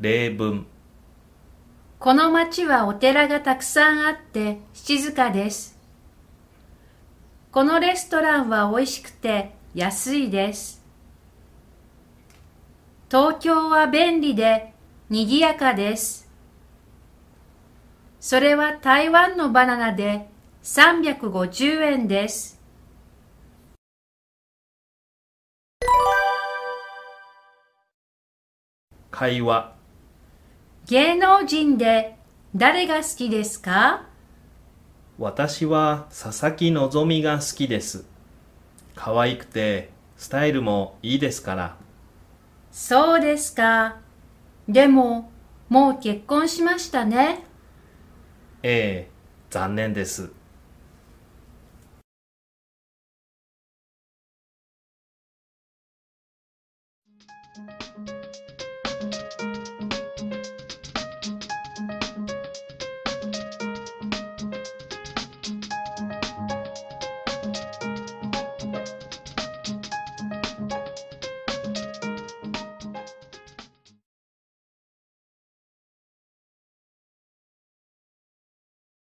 例文この町はお寺がたくさんあって静かです。このレストランは美味しくて安いです。東京は便利で賑やかです。それは台湾のバナナで350円です。会話芸能人で誰が好きですか？私は佐々木希が好きです可愛くてスタイルもいいですからそうですか。でも、もう結婚しましたね。ええ残念です「